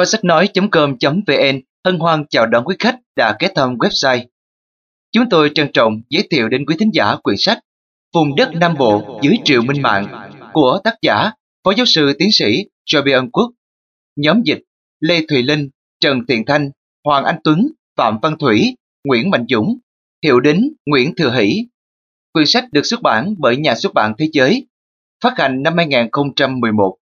Kho sách nói.com.vn hân hoan chào đón quý khách đã ghé thăm website. Chúng tôi trân trọng giới thiệu đến quý thính giả quyển sách Vùng đất Nam Bộ dưới triệu minh mạng của tác giả Phó giáo sư tiến sĩ Joby Ân Quốc. Nhóm dịch Lê Thùy Linh, Trần Thiện Thanh, Hoàng Anh Tuấn, Phạm Văn Thủy, Nguyễn Mạnh Dũng, Hiệu Đính, Nguyễn Thừa Hỷ. Quyển sách được xuất bản bởi Nhà xuất bản Thế giới, phát hành năm 2011.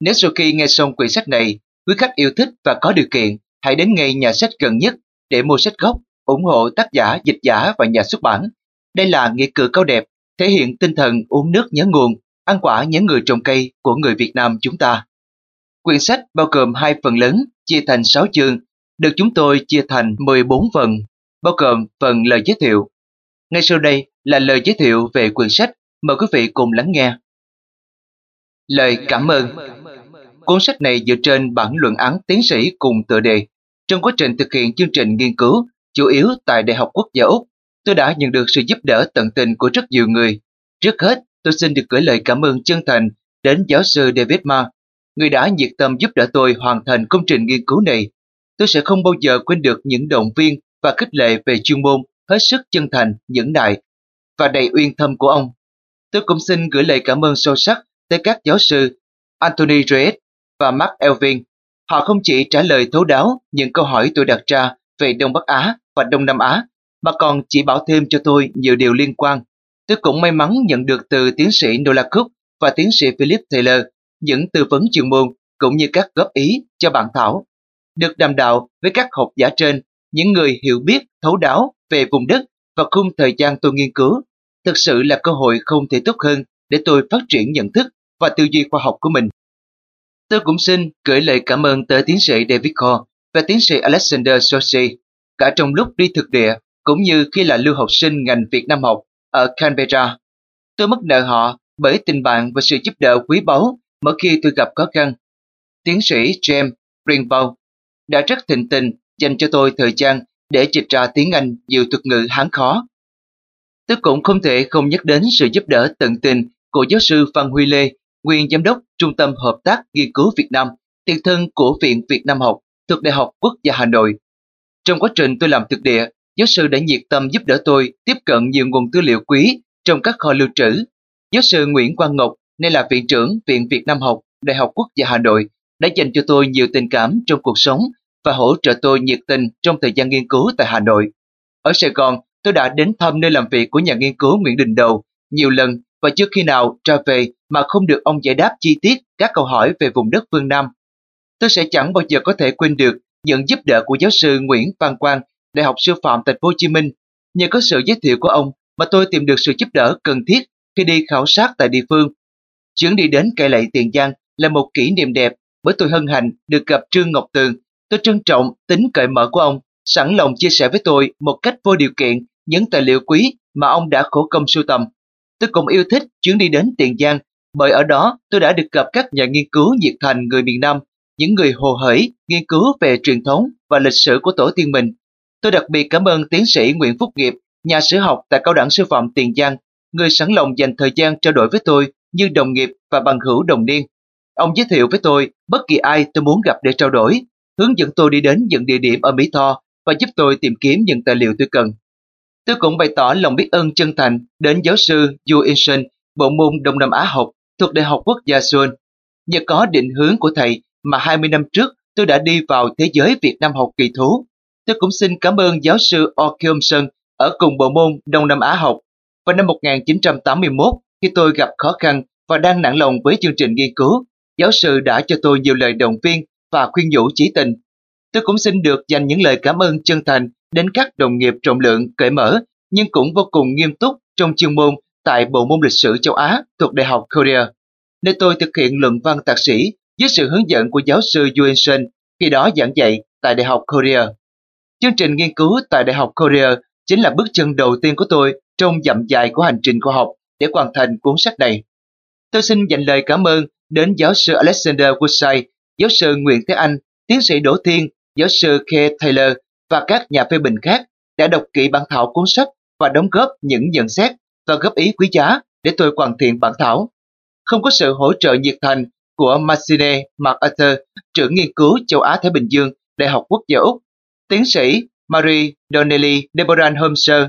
Nếu sau khi nghe xong quyển sách này, quý khách yêu thích và có điều kiện, hãy đến ngay nhà sách gần nhất để mua sách gốc, ủng hộ tác giả, dịch giả và nhà xuất bản. Đây là nghĩa cử cao đẹp, thể hiện tinh thần uống nước nhớ nguồn, ăn quả nhớ người trồng cây của người Việt Nam chúng ta. Quyển sách bao gồm hai phần lớn, chia thành 6 chương, được chúng tôi chia thành 14 phần, bao gồm phần lời giới thiệu. Ngay sau đây là lời giới thiệu về quyển sách, mời quý vị cùng lắng nghe. Lời cảm ơn Cuốn sách này dựa trên bản luận án tiến sĩ cùng tựa đề. Trong quá trình thực hiện chương trình nghiên cứu, chủ yếu tại Đại học Quốc gia Úc, tôi đã nhận được sự giúp đỡ tận tình của rất nhiều người. Trước hết, tôi xin được gửi lời cảm ơn chân thành đến giáo sư David Ma, người đã nhiệt tâm giúp đỡ tôi hoàn thành công trình nghiên cứu này. Tôi sẽ không bao giờ quên được những động viên và khích lệ về chuyên môn hết sức chân thành, nhẫn nại và đầy uyên thâm của ông. Tôi cũng xin gửi lời cảm ơn sâu sắc tới các giáo sư Anthony Reyes và Mark Elvin. Họ không chỉ trả lời thấu đáo những câu hỏi tôi đặt ra về Đông Bắc Á và Đông Nam Á, mà còn chỉ bảo thêm cho tôi nhiều điều liên quan. Tôi cũng may mắn nhận được từ tiến sĩ Nola Cook và tiến sĩ Philip Taylor những tư vấn chuyên môn cũng như các góp ý cho bản thảo. Được đàm đạo với các học giả trên, những người hiểu biết thấu đáo về vùng đất và khung thời gian tôi nghiên cứu, thực sự là cơ hội không thể tốt hơn để tôi phát triển nhận thức và tư duy khoa học của mình. Tôi cũng xin gửi lời cảm ơn tới tiến sĩ David Cole và tiến sĩ Alexander Sosi, cả trong lúc đi thực địa cũng như khi là lưu học sinh ngành Việt Nam học ở Canberra. Tôi mất nợ họ bởi tình bạn và sự giúp đỡ quý báu mỗi khi tôi gặp khó khăn. Tiến sĩ James Greenbow đã rất thịnh tình dành cho tôi thời gian để dịch ra tiếng Anh nhiều thuật ngữ hán khó. Tôi cũng không thể không nhắc đến sự giúp đỡ tận tình của giáo sư Phan Huy Lê nguyên giám đốc Trung tâm Hợp tác Nghiên cứu Việt Nam, tiền thân của Viện Việt Nam học thuộc Đại học Quốc gia Hà Nội. Trong quá trình tôi làm thực địa, giáo sư đã nhiệt tâm giúp đỡ tôi tiếp cận nhiều nguồn tư liệu quý trong các kho lưu trữ. Giáo sư Nguyễn Quang Ngọc, nay là Viện trưởng Viện Việt Nam học Đại học Quốc gia Hà Nội, đã dành cho tôi nhiều tình cảm trong cuộc sống và hỗ trợ tôi nhiệt tình trong thời gian nghiên cứu tại Hà Nội. Ở Sài Gòn, tôi đã đến thăm nơi làm việc của nhà nghiên cứu Nguyễn Đình Đầu nhiều lần và trước khi nào ra về mà không được ông giải đáp chi tiết các câu hỏi về vùng đất phương Nam. Tôi sẽ chẳng bao giờ có thể quên được những giúp đỡ của giáo sư Nguyễn Văn Quang, Đại học Sư phạm Thành phố Hồ Chí Minh. Nhờ có sự giới thiệu của ông mà tôi tìm được sự giúp đỡ cần thiết khi đi khảo sát tại địa phương. Chuyến đi đến cây lệ Tiền Giang là một kỷ niệm đẹp bởi tôi hân hạnh được gặp Trương Ngọc Tường. Tôi trân trọng tính cởi mở của ông, sẵn lòng chia sẻ với tôi một cách vô điều kiện những tài liệu quý mà ông đã khổ công sưu tầm. Tôi cũng yêu thích chuyến đi đến Tiền Giang bởi ở đó tôi đã được gặp các nhà nghiên cứu nhiệt thành người miền Nam, những người hồ hởi nghiên cứu về truyền thống và lịch sử của tổ tiên mình. Tôi đặc biệt cảm ơn tiến sĩ Nguyễn Phúc Nghiệp, nhà sử học tại Cao đẳng Sư phạm Tiền Giang, người sẵn lòng dành thời gian trao đổi với tôi như đồng nghiệp và bằng hữu đồng niên. Ông giới thiệu với tôi bất kỳ ai tôi muốn gặp để trao đổi, hướng dẫn tôi đi đến những địa điểm ở Mỹ Tho và giúp tôi tìm kiếm những tài liệu tôi cần. Tôi cũng bày tỏ lòng biết ơn chân thành đến giáo sư Yu Inson, bộ môn Đông Nam Á học thuộc Đại học Quốc gia Seoul. Nhờ có định hướng của thầy mà 20 năm trước tôi đã đi vào thế giới Việt Nam học kỳ thú. Tôi cũng xin cảm ơn giáo sư Oh Kyung Sun ở cùng bộ môn Đông Nam Á học. Vào năm 1981, khi tôi gặp khó khăn và đang nặng lòng với chương trình nghiên cứu, giáo sư đã cho tôi nhiều lời động viên và khuyên nhủ chỉ tình. Tôi cũng xin được dành những lời cảm ơn chân thành đến các đồng nghiệp trọng lượng, cởi mở, nhưng cũng vô cùng nghiêm túc trong chuyên môn tại Bộ môn lịch sử châu Á thuộc Đại học Korea, nơi tôi thực hiện luận văn thạc sĩ dưới sự hướng dẫn của giáo sư Yuen Sen khi đó giảng dạy tại Đại học Korea. Chương trình nghiên cứu tại Đại học Korea chính là bước chân đầu tiên của tôi trong dặm dài của hành trình khoa học để hoàn thành cuốn sách này. Tôi xin dành lời cảm ơn đến giáo sư Alexander Woodside, giáo sư Nguyễn Thế Anh, tiến sĩ Đỗ Thiên, giáo sư Keith Taylor và các nhà phê bình khác đã đọc kỹ bản thảo cuốn sách và đóng góp những nhận xét và góp ý quý giá để tôi hoàn thiện bản thảo. Không có sự hỗ trợ nhiệt thành của Marcine MacArthur, trưởng nghiên cứu châu Á-Thái Bình Dương, Đại học Quốc gia Úc, tiến sĩ Marie Donnelly Deborah Holmeser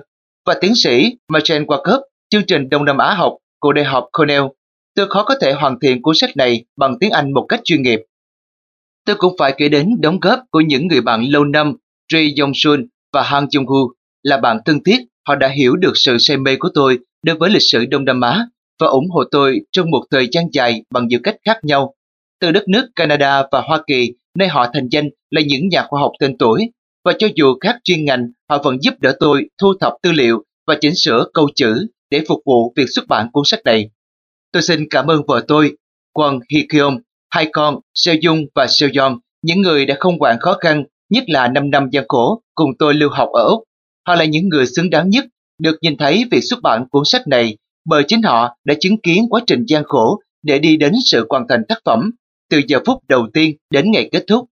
và tiến sĩ Martin Walkup, chương trình Đông Nam Á học của Đại học Cornell. Tôi khó có thể hoàn thiện cuốn sách này bằng tiếng Anh một cách chuyên nghiệp. Tôi cũng phải kể đến đóng góp của những người bạn lâu năm Ri Yong-sun và Han Jung-hu là bạn thân thiết, họ đã hiểu được sự say mê của tôi đối với lịch sử Đông Nam Á và ủng hộ tôi trong một thời gian dài bằng nhiều cách khác nhau. Từ đất nước Canada và Hoa Kỳ, nơi họ thành danh là những nhà khoa học tên tuổi, và cho dù khác chuyên ngành, họ vẫn giúp đỡ tôi thu thập tư liệu và chỉnh sửa câu chữ để phục vụ việc xuất bản cuốn sách này. Tôi xin cảm ơn vợ tôi, Kwon Hee Kyung, hai con Seo Dung và Seo Yeon, những người đã không quản khó khăn, nhất là 5 năm gian khổ cùng tôi lưu học ở Úc. Họ là những người xứng đáng nhất được nhìn thấy việc xuất bản cuốn sách này bởi chính họ đã chứng kiến quá trình gian khổ để đi đến sự hoàn thành tác phẩm, từ giờ phút đầu tiên đến ngày kết thúc.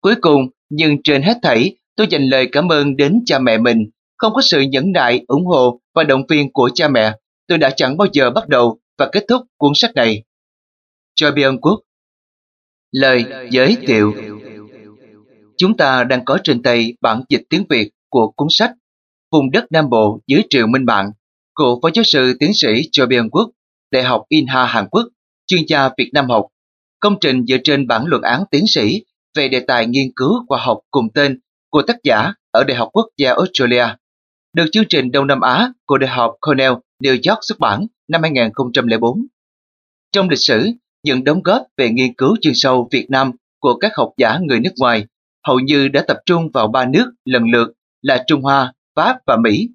Cuối cùng, nhưng trên hết thảy, tôi dành lời cảm ơn đến cha mẹ mình. Không có sự nhẫn nại, ủng hộ và động viên của cha mẹ, tôi đã chẳng bao giờ bắt đầu và kết thúc cuốn sách này. Cho biết quốc Lời giới thiệu Chúng ta đang có trên tay bản dịch tiếng Việt của cuốn sách Vùng đất Nam Bộ dưới triều minh mạng cựu Phó giáo sư tiến sĩ Cho Biên Quốc, Đại học Inha Hàn Quốc, chuyên gia Việt Nam học. Công trình dựa trên bản luận án tiến sĩ về đề tài nghiên cứu khoa học cùng tên của tác giả ở Đại học Quốc gia Australia, được chương trình Đông Nam Á của Đại học Cornell, New York xuất bản năm 2004. Trong lịch sử, những đóng góp về nghiên cứu chuyên sâu Việt Nam của các học giả người nước ngoài hầu như đã tập trung vào ba nước lần lượt là Trung Hoa, Pháp và Mỹ.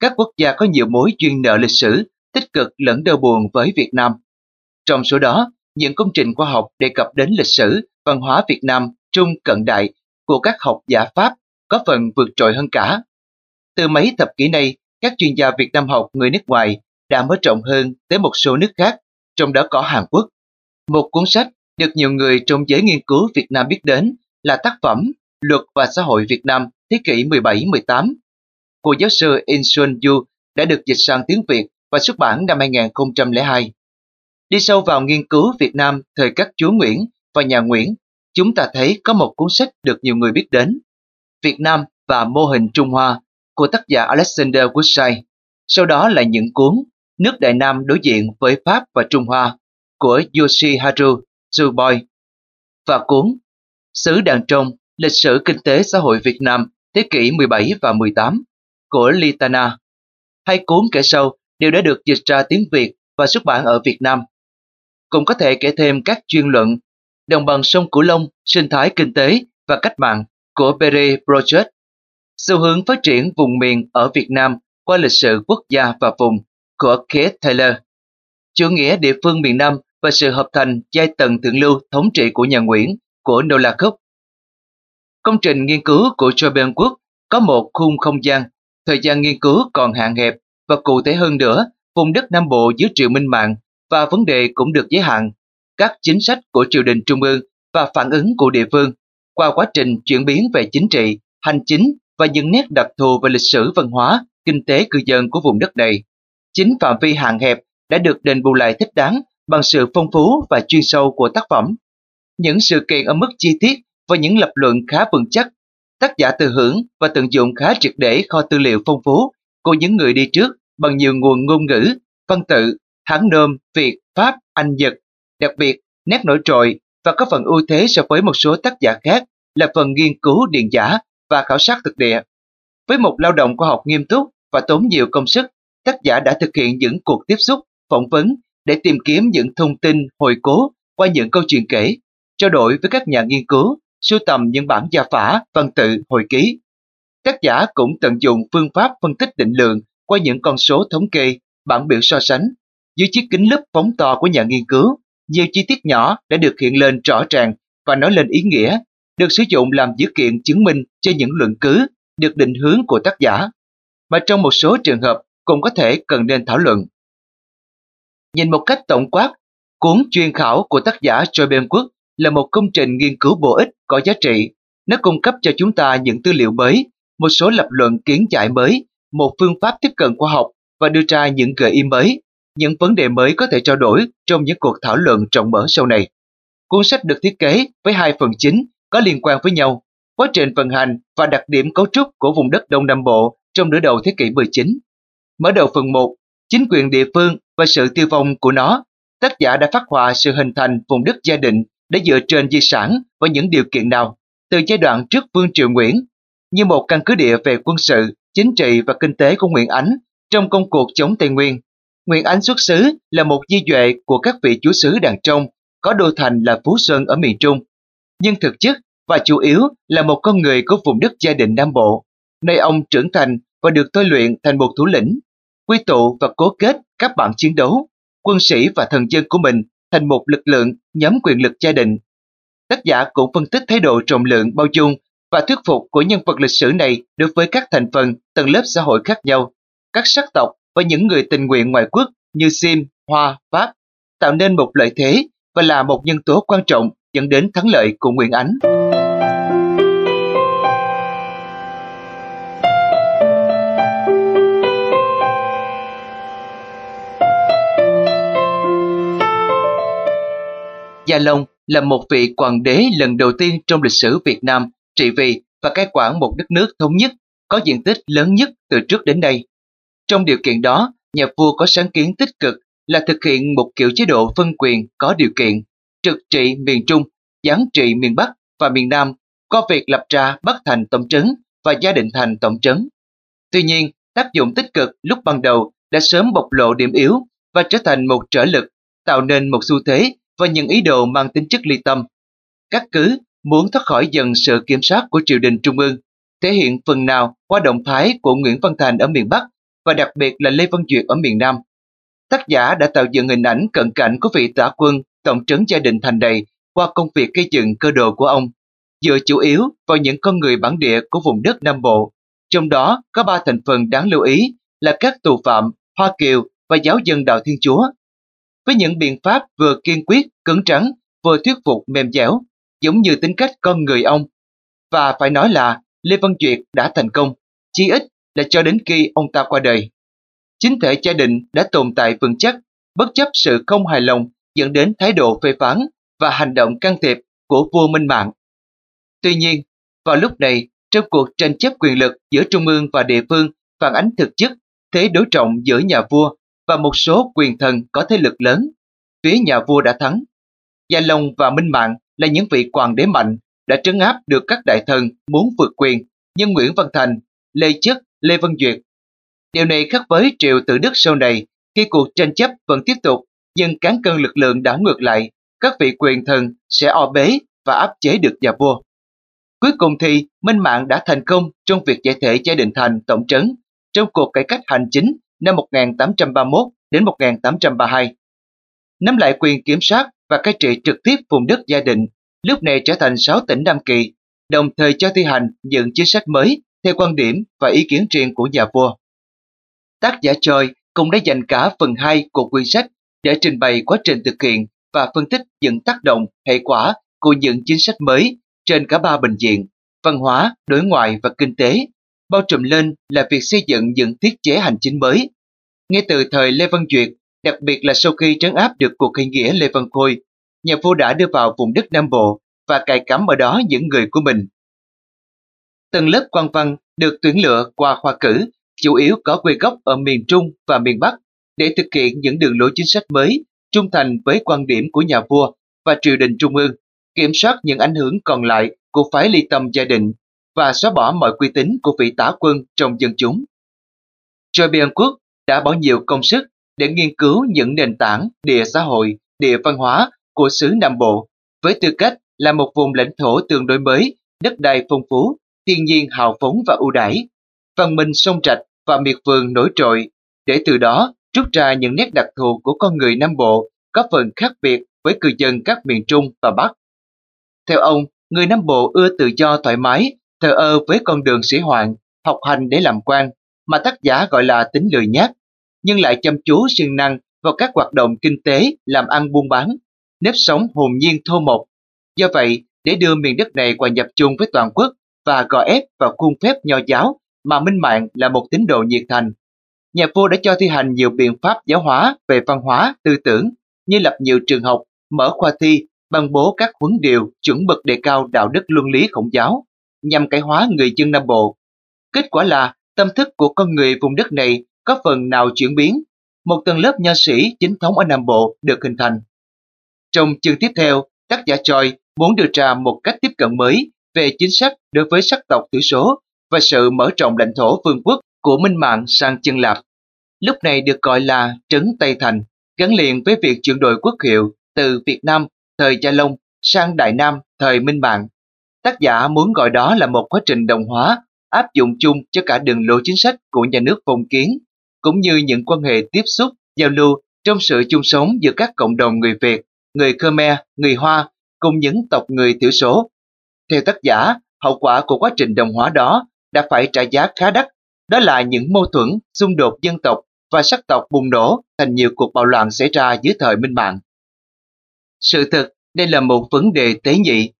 Các quốc gia có nhiều mối duyên nợ lịch sử, tích cực lẫn đau buồn với Việt Nam. Trong số đó, những công trình khoa học đề cập đến lịch sử, văn hóa Việt Nam, Trung cận đại của các học giả Pháp có phần vượt trội hơn cả. Từ mấy thập kỷ nay, các chuyên gia Việt Nam học người nước ngoài đã mở rộng hơn tới một số nước khác, trong đó có Hàn Quốc. Một cuốn sách được nhiều người trong giới nghiên cứu Việt Nam biết đến là tác phẩm Luật và xã hội Việt Nam thế kỷ 17-18 của giáo sư In Sun Yu đã được dịch sang tiếng Việt và xuất bản năm 2002. Đi sâu vào nghiên cứu Việt Nam thời các chúa Nguyễn và nhà Nguyễn, chúng ta thấy có một cuốn sách được nhiều người biết đến, Việt Nam và mô hình Trung Hoa của tác giả Alexander Woodside. Sau đó là những cuốn Nước Đại Nam đối diện với Pháp và Trung Hoa của Yoshiharu Tsuboi và cuốn Sứ Đàn Trong, Lịch sử Kinh tế Xã hội Việt Nam thế kỷ 17 và 18 của Litana. Hai cuốn kể sau đều đã được dịch ra tiếng Việt và xuất bản ở Việt Nam. Cũng có thể kể thêm các chuyên luận Đồng bằng sông Cửu Long, sinh thái kinh tế và cách mạng của Pere Project, xu hướng phát triển vùng miền ở Việt Nam qua lịch sử quốc gia và vùng của Keith Taylor, chủ nghĩa địa phương miền Nam và sự hợp thành giai tầng thượng lưu thống trị của nhà Nguyễn của Nola Công trình nghiên cứu của Joe Quốc có một khung không gian, thời gian nghiên cứu còn hạn hẹp và cụ thể hơn nữa, vùng đất Nam Bộ dưới triều minh mạng và vấn đề cũng được giới hạn. Các chính sách của triều đình trung ương và phản ứng của địa phương qua quá trình chuyển biến về chính trị, hành chính và những nét đặc thù về lịch sử văn hóa, kinh tế cư dân của vùng đất này. Chính phạm vi hạn hẹp đã được đền bù lại thích đáng bằng sự phong phú và chuyên sâu của tác phẩm. Những sự kiện ở mức chi tiết và những lập luận khá vững chắc, tác giả từ hưởng và tận dụng khá triệt để kho tư liệu phong phú của những người đi trước bằng nhiều nguồn ngôn ngữ, văn tự, hán nôm, Việt, Pháp, Anh, Nhật. Đặc biệt, nét nổi trội và có phần ưu thế so với một số tác giả khác là phần nghiên cứu điện giả và khảo sát thực địa. Với một lao động khoa học nghiêm túc và tốn nhiều công sức, tác giả đã thực hiện những cuộc tiếp xúc, phỏng vấn để tìm kiếm những thông tin hồi cố qua những câu chuyện kể, trao đổi với các nhà nghiên cứu, sưu tầm những bản gia phả, văn tự, hồi ký. Tác giả cũng tận dụng phương pháp phân tích định lượng qua những con số thống kê, bản biểu so sánh. Dưới chiếc kính lúp phóng to của nhà nghiên cứu, nhiều chi tiết nhỏ đã được hiện lên rõ ràng và nói lên ý nghĩa, được sử dụng làm dữ kiện chứng minh cho những luận cứ được định hướng của tác giả, mà trong một số trường hợp cũng có thể cần nên thảo luận. Nhìn một cách tổng quát, cuốn chuyên khảo của tác giả Joy Ben Quốc là một công trình nghiên cứu bổ ích có giá trị. Nó cung cấp cho chúng ta những tư liệu mới, một số lập luận kiến giải mới, một phương pháp tiếp cận khoa học và đưa ra những gợi ý mới, những vấn đề mới có thể trao đổi trong những cuộc thảo luận rộng mở sau này. Cuốn sách được thiết kế với hai phần chính có liên quan với nhau, quá trình vận hành và đặc điểm cấu trúc của vùng đất Đông Nam Bộ trong nửa đầu thế kỷ 19. Mở đầu phần 1, chính quyền địa phương và sự tiêu vong của nó, tác giả đã phát họa sự hình thành vùng đất gia định để dựa trên di sản và những điều kiện nào, từ giai đoạn trước Vương Triều Nguyễn, như một căn cứ địa về quân sự, chính trị và kinh tế của Nguyễn Ánh trong công cuộc chống Tây Nguyên. Nguyễn Ánh xuất xứ là một di duệ của các vị chúa xứ đàn trong, có đô thành là Phú Sơn ở miền Trung. Nhưng thực chất và chủ yếu là một con người của vùng đất gia đình Nam Bộ, nơi ông trưởng thành và được tôi luyện thành một thủ lĩnh, quy tụ và cố kết các bạn chiến đấu, quân sĩ và thần dân của mình thành một lực lượng nhóm quyền lực gia đình. Tác giả cũng phân tích thái độ trọng lượng bao dung và thuyết phục của nhân vật lịch sử này đối với các thành phần, tầng lớp xã hội khác nhau, các sắc tộc và những người tình nguyện ngoại quốc như Sim, Hoa, Pháp, tạo nên một lợi thế và là một nhân tố quan trọng dẫn đến thắng lợi của Nguyễn Ánh. Gia Long là một vị hoàng đế lần đầu tiên trong lịch sử Việt Nam trị vì và cai quản một đất nước thống nhất có diện tích lớn nhất từ trước đến đây. Trong điều kiện đó, nhà vua có sáng kiến tích cực là thực hiện một kiểu chế độ phân quyền có điều kiện, trực trị miền Trung, giáng trị miền Bắc và miền Nam, có việc lập ra Bắc Thành Tổng trấn và Gia Định Thành Tổng trấn. Tuy nhiên, tác dụng tích cực lúc ban đầu đã sớm bộc lộ điểm yếu và trở thành một trở lực, tạo nên một xu thế và những ý đồ mang tính chất ly tâm. Các cứ muốn thoát khỏi dần sự kiểm soát của triều đình trung ương, thể hiện phần nào qua động thái của Nguyễn Văn Thành ở miền Bắc và đặc biệt là Lê Văn Duyệt ở miền Nam. Tác giả đã tạo dựng hình ảnh cận cảnh của vị tả quân tổng trấn gia đình thành đầy qua công việc gây dựng cơ đồ của ông, dựa chủ yếu vào những con người bản địa của vùng đất Nam Bộ. Trong đó có ba thành phần đáng lưu ý là các tù phạm, Hoa Kiều và giáo dân đạo Thiên Chúa. Với những biện pháp vừa kiên quyết, cứng trắng, vừa thuyết phục mềm dẻo, giống như tính cách con người ông. Và phải nói là Lê Văn Duyệt đã thành công, chí ít là cho đến khi ông ta qua đời. Chính thể gia đình đã tồn tại vững chắc, bất chấp sự không hài lòng dẫn đến thái độ phê phán và hành động can thiệp của vua Minh Mạng. Tuy nhiên, vào lúc này, trong cuộc tranh chấp quyền lực giữa trung ương và địa phương phản ánh thực chất thế đối trọng giữa nhà vua và một số quyền thần có thế lực lớn, phía nhà vua đã thắng. Gia Long và Minh Mạng là những vị hoàng đế mạnh đã trấn áp được các đại thần muốn vượt quyền như Nguyễn Văn Thành, Lê Chất, Lê Văn Duyệt. Điều này khác với triều tự đức sau này khi cuộc tranh chấp vẫn tiếp tục nhưng cán cân lực lượng đã ngược lại, các vị quyền thần sẽ o bế và áp chế được nhà vua. Cuối cùng thì Minh Mạng đã thành công trong việc giải thể gia đình thành tổng trấn trong cuộc cải cách hành chính năm 1831 đến 1832. Nắm lại quyền kiểm soát và cai trị trực tiếp vùng đất gia định, lúc này trở thành 6 tỉnh Nam Kỳ, đồng thời cho thi hành những chính sách mới theo quan điểm và ý kiến riêng của nhà vua. Tác giả Choi cũng đã dành cả phần 2 của quyển sách để trình bày quá trình thực hiện và phân tích những tác động, hệ quả của những chính sách mới trên cả ba bình diện, văn hóa, đối ngoại và kinh tế, bao trùm lên là việc xây dựng những thiết chế hành chính mới. Ngay từ thời Lê Văn Duyệt, đặc biệt là sau khi trấn áp được cuộc khởi nghĩa Lê Văn Khôi, nhà vua đã đưa vào vùng đất Nam Bộ và cài cắm ở đó những người của mình. Tầng lớp quan văn được tuyển lựa qua khoa cử, chủ yếu có quê gốc ở miền Trung và miền Bắc để thực hiện những đường lối chính sách mới, trung thành với quan điểm của nhà vua và triều đình trung ương, kiểm soát những ảnh hưởng còn lại của phái ly tâm gia đình và xóa bỏ mọi quy tín của vị tả quân trong dân chúng. Joe Biên Quốc đã bỏ nhiều công sức để nghiên cứu những nền tảng địa xã hội, địa văn hóa của xứ Nam Bộ với tư cách là một vùng lãnh thổ tương đối mới, đất đai phong phú, thiên nhiên hào phóng và ưu đãi, văn minh sông trạch và miệt vườn nổi trội, để từ đó rút ra những nét đặc thù của con người Nam Bộ có phần khác biệt với cư dân các miền Trung và Bắc. Theo ông, người Nam Bộ ưa tự do thoải mái, thờ ơ với con đường sĩ hoạn, học hành để làm quan, mà tác giả gọi là tính lười nhát, nhưng lại chăm chú siêng năng vào các hoạt động kinh tế, làm ăn buôn bán, nếp sống hồn nhiên thô mộc. Do vậy, để đưa miền đất này hòa nhập chung với toàn quốc và gò ép vào khuôn phép nho giáo mà Minh Mạng là một tín đồ nhiệt thành, nhà vua đã cho thi hành nhiều biện pháp giáo hóa về văn hóa, tư tưởng như lập nhiều trường học, mở khoa thi, ban bố các huấn điều chuẩn mực đề cao đạo đức luân lý khổng giáo, nhằm cải hóa người dân Nam Bộ. Kết quả là tâm thức của con người vùng đất này có phần nào chuyển biến, một tầng lớp nho sĩ chính thống ở Nam Bộ được hình thành. Trong chương tiếp theo, tác giả Choi muốn đưa ra một cách tiếp cận mới về chính sách đối với sắc tộc thiểu số và sự mở rộng lãnh thổ vương quốc của Minh Mạng sang chân Lạp. Lúc này được gọi là Trấn Tây Thành, gắn liền với việc chuyển đổi quốc hiệu từ Việt Nam thời Gia Long sang Đại Nam thời Minh Mạng. Tác giả muốn gọi đó là một quá trình đồng hóa, áp dụng chung cho cả đường lối chính sách của nhà nước phong kiến, cũng như những quan hệ tiếp xúc, giao lưu trong sự chung sống giữa các cộng đồng người Việt, người Khmer, người Hoa cùng những tộc người thiểu số. Theo tác giả, hậu quả của quá trình đồng hóa đó đã phải trả giá khá đắt. Đó là những mâu thuẫn, xung đột dân tộc và sắc tộc bùng nổ thành nhiều cuộc bạo loạn xảy ra dưới thời Minh Mạng. Sự thật đây là một vấn đề tế nhị.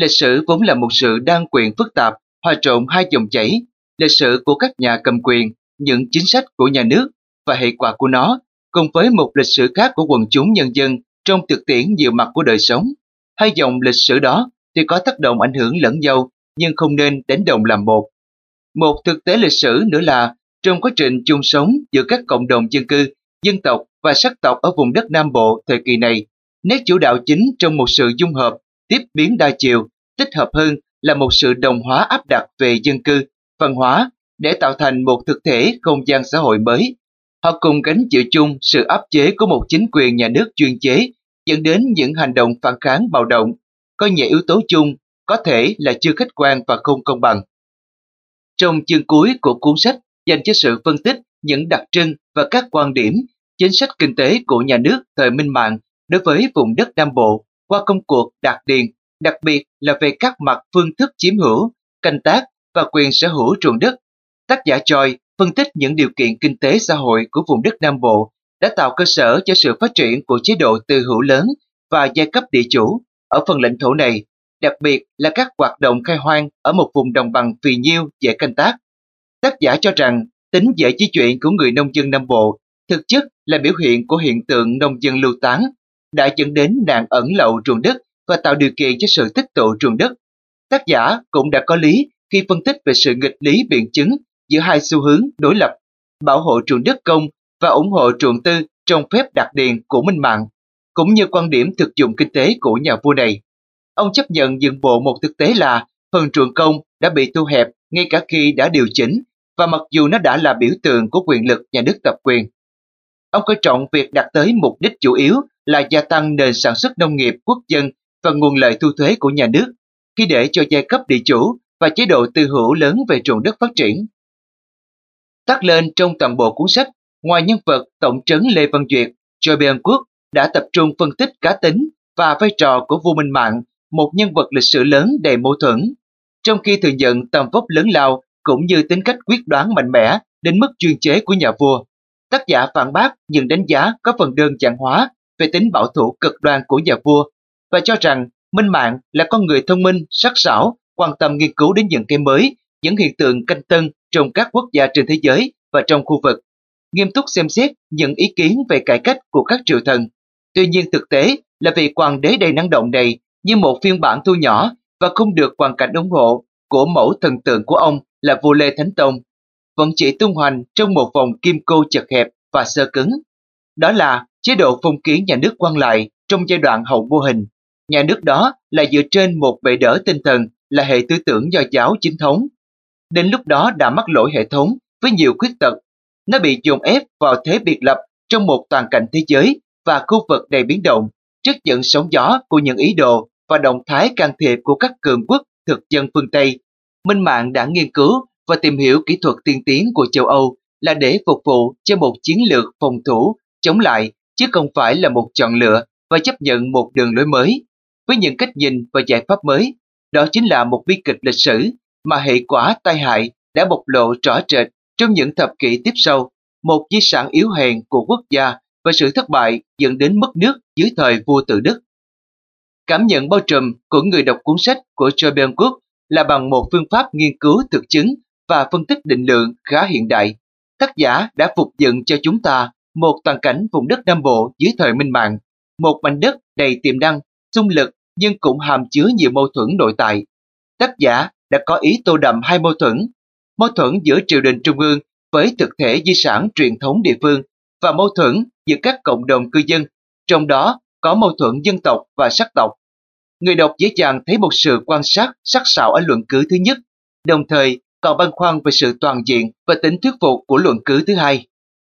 Lịch sử vốn là một sự đan quyền phức tạp, hòa trộn hai dòng chảy, lịch sử của các nhà cầm quyền, những chính sách của nhà nước và hệ quả của nó, cùng với một lịch sử khác của quần chúng nhân dân trong thực tiễn nhiều mặt của đời sống. Hai dòng lịch sử đó thì có tác động ảnh hưởng lẫn nhau nhưng không nên đánh đồng làm một. Một thực tế lịch sử nữa là trong quá trình chung sống giữa các cộng đồng dân cư, dân tộc và sắc tộc ở vùng đất Nam Bộ thời kỳ này, nét chủ đạo chính trong một sự dung hợp, tiếp biến đa chiều, tích hợp hơn là một sự đồng hóa áp đặt về dân cư, văn hóa để tạo thành một thực thể không gian xã hội mới. Họ cùng gánh chịu chung sự áp chế của một chính quyền nhà nước chuyên chế dẫn đến những hành động phản kháng bạo động, có nhiều yếu tố chung có thể là chưa khách quan và không công bằng. Trong chương cuối của cuốn sách dành cho sự phân tích những đặc trưng và các quan điểm, chính sách kinh tế của nhà nước thời Minh Mạng đối với vùng đất Nam Bộ qua công cuộc đạt điền, đặc biệt là về các mặt phương thức chiếm hữu, canh tác và quyền sở hữu ruộng đất. Tác giả Choi phân tích những điều kiện kinh tế xã hội của vùng đất Nam Bộ đã tạo cơ sở cho sự phát triển của chế độ tư hữu lớn và giai cấp địa chủ ở phần lãnh thổ này đặc biệt là các hoạt động khai hoang ở một vùng đồng bằng phì nhiêu dễ canh tác. Tác giả cho rằng tính dễ di chuyển của người nông dân Nam Bộ thực chất là biểu hiện của hiện tượng nông dân lưu tán, đã dẫn đến nạn ẩn lậu ruộng đất và tạo điều kiện cho sự tích tụ ruộng đất. Tác giả cũng đã có lý khi phân tích về sự nghịch lý biện chứng giữa hai xu hướng đối lập, bảo hộ ruộng đất công và ủng hộ ruộng tư trong phép đặc điền của Minh Mạng, cũng như quan điểm thực dụng kinh tế của nhà vua này. Ông chấp nhận dừng bộ một thực tế là phần ruộng công đã bị thu hẹp ngay cả khi đã điều chỉnh và mặc dù nó đã là biểu tượng của quyền lực nhà nước tập quyền. Ông coi trọng việc đạt tới mục đích chủ yếu là gia tăng nền sản xuất nông nghiệp quốc dân và nguồn lợi thu thuế của nhà nước, khi để cho giai cấp địa chủ và chế độ tư hữu lớn về ruộng đất phát triển. Tắt lên trong toàn bộ cuốn sách, ngoài nhân vật Tổng trấn Lê Văn Duyệt, Joy Biên Quốc đã tập trung phân tích cá tính và vai trò của vua Minh Mạng một nhân vật lịch sử lớn đầy mâu thuẫn, trong khi thừa nhận tầm vóc lớn lao cũng như tính cách quyết đoán mạnh mẽ đến mức chuyên chế của nhà vua. Tác giả phản bác những đánh giá có phần đơn giản hóa về tính bảo thủ cực đoan của nhà vua và cho rằng Minh Mạng là con người thông minh, sắc sảo, quan tâm nghiên cứu đến những cái mới, những hiện tượng canh tân trong các quốc gia trên thế giới và trong khu vực, nghiêm túc xem xét những ý kiến về cải cách của các triều thần. Tuy nhiên thực tế là vì hoàng đế đầy năng động này như một phiên bản thu nhỏ và không được hoàn cảnh ủng hộ của mẫu thần tượng của ông là vua Lê Thánh Tông, vẫn chỉ tung hoành trong một vòng kim cô chật hẹp và sơ cứng. Đó là chế độ phong kiến nhà nước quan lại trong giai đoạn hậu mô hình. Nhà nước đó là dựa trên một bệ đỡ tinh thần là hệ tư tưởng do giáo chính thống. Đến lúc đó đã mắc lỗi hệ thống với nhiều khuyết tật. Nó bị dồn ép vào thế biệt lập trong một toàn cảnh thế giới và khu vực đầy biến động trước những sóng gió của những ý đồ và động thái can thiệp của các cường quốc thực dân phương Tây. Minh Mạng đã nghiên cứu và tìm hiểu kỹ thuật tiên tiến của châu Âu là để phục vụ cho một chiến lược phòng thủ chống lại chứ không phải là một chọn lựa và chấp nhận một đường lối mới với những cách nhìn và giải pháp mới. Đó chính là một bi kịch lịch sử mà hệ quả tai hại đã bộc lộ rõ rệt trong những thập kỷ tiếp sau, một di sản yếu hèn của quốc gia và sự thất bại dẫn đến mất nước dưới thời vua tự Đức. Cảm nhận bao trùm của người đọc cuốn sách của Joe Quốc là bằng một phương pháp nghiên cứu thực chứng và phân tích định lượng khá hiện đại. Tác giả đã phục dựng cho chúng ta một toàn cảnh vùng đất Nam Bộ dưới thời Minh Mạng, một mảnh đất đầy tiềm năng, xung lực nhưng cũng hàm chứa nhiều mâu thuẫn nội tại. Tác giả đã có ý tô đậm hai mâu thuẫn, mâu thuẫn giữa triều đình trung ương với thực thể di sản truyền thống địa phương và mâu thuẫn giữa các cộng đồng cư dân, trong đó có mâu thuẫn dân tộc và sắc tộc. Người đọc dễ dàng thấy một sự quan sát sắc sảo ở luận cứ thứ nhất, đồng thời còn băn khoăn về sự toàn diện và tính thuyết phục của luận cứ thứ hai.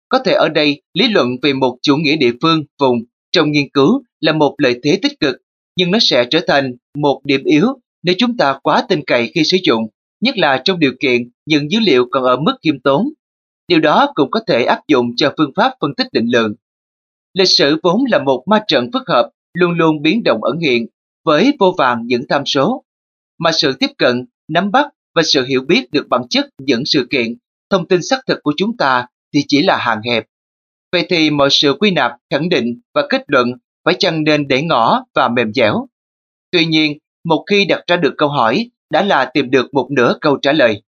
Có thể ở đây, lý luận về một chủ nghĩa địa phương, vùng trong nghiên cứu là một lợi thế tích cực, nhưng nó sẽ trở thành một điểm yếu nếu chúng ta quá tin cậy khi sử dụng, nhất là trong điều kiện những dữ liệu còn ở mức khiêm tốn. Điều đó cũng có thể áp dụng cho phương pháp phân tích định lượng. Lịch sử vốn là một ma trận phức hợp, luôn luôn biến động ẩn hiện, với vô vàng những tham số. Mà sự tiếp cận, nắm bắt và sự hiểu biết được bản chất những sự kiện, thông tin xác thực của chúng ta thì chỉ là hàng hẹp. Vậy thì mọi sự quy nạp, khẳng định và kết luận phải chăng nên để ngỏ và mềm dẻo. Tuy nhiên, một khi đặt ra được câu hỏi, đã là tìm được một nửa câu trả lời.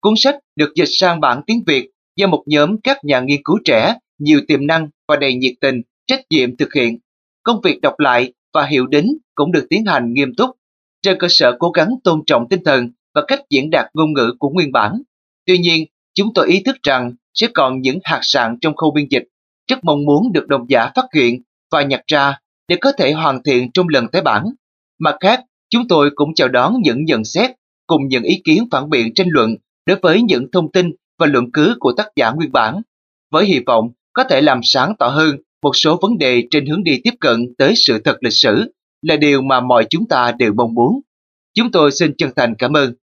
Cuốn sách được dịch sang bản tiếng Việt do một nhóm các nhà nghiên cứu trẻ, nhiều tiềm năng và đầy nhiệt tình, trách nhiệm thực hiện. Công việc đọc lại và hiệu đính cũng được tiến hành nghiêm túc, trên cơ sở cố gắng tôn trọng tinh thần và cách diễn đạt ngôn ngữ của nguyên bản. Tuy nhiên, chúng tôi ý thức rằng sẽ còn những hạt sạn trong khâu biên dịch, rất mong muốn được độc giả phát hiện và nhặt ra để có thể hoàn thiện trong lần tái bản. Mặt khác, chúng tôi cũng chào đón những nhận xét cùng những ý kiến phản biện tranh luận đối với những thông tin và luận cứ của tác giả nguyên bản, với hy vọng có thể làm sáng tỏ hơn một số vấn đề trên hướng đi tiếp cận tới sự thật lịch sử là điều mà mọi chúng ta đều mong muốn. Chúng tôi xin chân thành cảm ơn.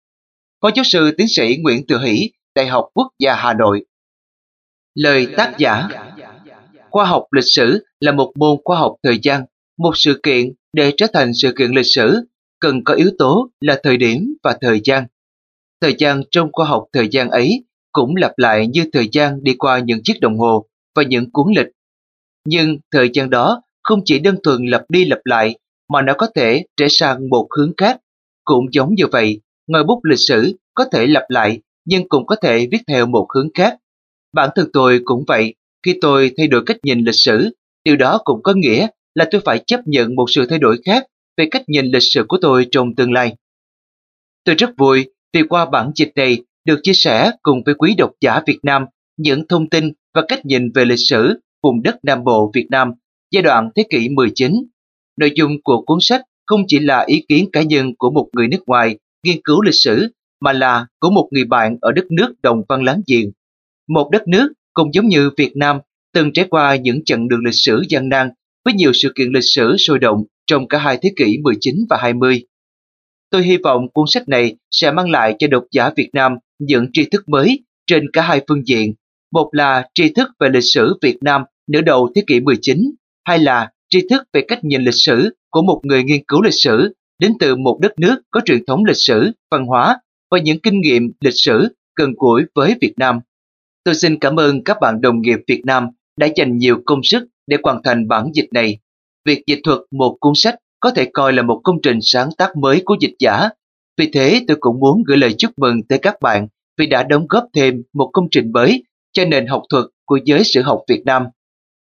Phó giáo sư tiến sĩ Nguyễn Từ Hỷ, Đại học Quốc gia Hà Nội. Lời tác giả Khoa học lịch sử là một môn khoa học thời gian. Một sự kiện để trở thành sự kiện lịch sử cần có yếu tố là thời điểm và thời gian. Thời gian trong khoa học thời gian ấy cũng lặp lại như thời gian đi qua những chiếc đồng hồ và những cuốn lịch. Nhưng thời gian đó không chỉ đơn thuần lặp đi lặp lại mà nó có thể trở sang một hướng khác. Cũng giống như vậy, ngòi bút lịch sử có thể lặp lại nhưng cũng có thể viết theo một hướng khác. Bản thân tôi cũng vậy, khi tôi thay đổi cách nhìn lịch sử, điều đó cũng có nghĩa là tôi phải chấp nhận một sự thay đổi khác về cách nhìn lịch sử của tôi trong tương lai. Tôi rất vui vì qua bản dịch này được chia sẻ cùng với quý độc giả Việt Nam những thông tin và cách nhìn về lịch sử vùng đất Nam Bộ Việt Nam giai đoạn thế kỷ 19. Nội dung của cuốn sách không chỉ là ý kiến cá nhân của một người nước ngoài nghiên cứu lịch sử mà là của một người bạn ở đất nước đồng văn láng giềng. Một đất nước cũng giống như Việt Nam từng trải qua những chặng đường lịch sử gian nan với nhiều sự kiện lịch sử sôi động trong cả hai thế kỷ 19 và 20. Tôi hy vọng cuốn sách này sẽ mang lại cho độc giả Việt Nam những tri thức mới trên cả hai phương diện. Một là tri thức về lịch sử Việt Nam nửa đầu thế kỷ 19, hay là tri thức về cách nhìn lịch sử của một người nghiên cứu lịch sử đến từ một đất nước có truyền thống lịch sử, văn hóa và những kinh nghiệm lịch sử gần gũi với Việt Nam. Tôi xin cảm ơn các bạn đồng nghiệp Việt Nam đã dành nhiều công sức để hoàn thành bản dịch này. Việc dịch thuật một cuốn sách có thể coi là một công trình sáng tác mới của dịch giả. Vì thế tôi cũng muốn gửi lời chúc mừng tới các bạn vì đã đóng góp thêm một công trình mới cho nền học thuật của giới sử học Việt Nam.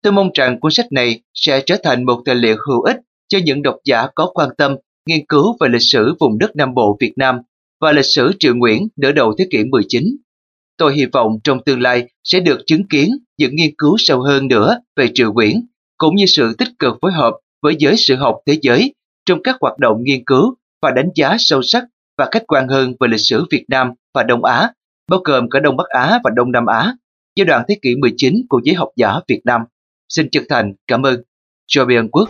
Tôi mong rằng cuốn sách này sẽ trở thành một tài liệu hữu ích cho những độc giả có quan tâm nghiên cứu về lịch sử vùng đất Nam Bộ Việt Nam và lịch sử Triệu Nguyễn nửa đầu thế kỷ 19. Tôi hy vọng trong tương lai sẽ được chứng kiến những nghiên cứu sâu hơn nữa về Triệu Nguyễn, cũng như sự tích cực phối hợp với giới sử học thế giới trong các hoạt động nghiên cứu và đánh giá sâu sắc và khách quan hơn về lịch sử Việt Nam và Đông Á, bao gồm cả Đông Bắc Á và Đông Nam Á, giai đoạn thế kỷ 19 của giới học giả Việt Nam. Xin chân thành cảm ơn. Cho Biên Quốc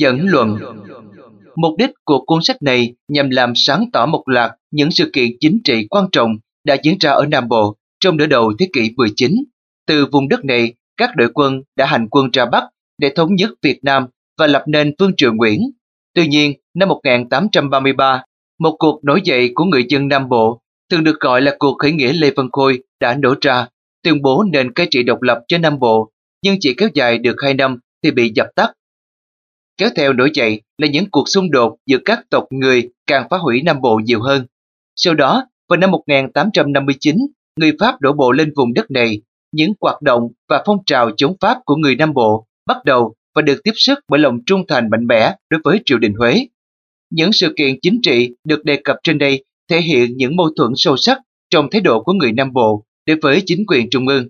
Dẫn luận Mục đích của cuốn sách này nhằm làm sáng tỏ một loạt những sự kiện chính trị quan trọng đã diễn ra ở Nam Bộ trong nửa đầu thế kỷ 19. Từ vùng đất này, các đội quân đã hành quân ra Bắc để thống nhất Việt Nam và lập nên Vương Triều Nguyễn. Tuy nhiên, năm 1833, một cuộc nổi dậy của người dân Nam Bộ, thường được gọi là cuộc khởi nghĩa Lê Văn Khôi, đã nổ ra, tuyên bố nền cai trị độc lập cho Nam Bộ, nhưng chỉ kéo dài được 2 năm thì bị dập tắt kéo theo nổi dậy là những cuộc xung đột giữa các tộc người càng phá hủy Nam Bộ nhiều hơn. Sau đó, vào năm 1859, người Pháp đổ bộ lên vùng đất này, những hoạt động và phong trào chống Pháp của người Nam Bộ bắt đầu và được tiếp sức bởi lòng trung thành mạnh mẽ đối với triều đình Huế. Những sự kiện chính trị được đề cập trên đây thể hiện những mâu thuẫn sâu sắc trong thái độ của người Nam Bộ đối với chính quyền trung ương.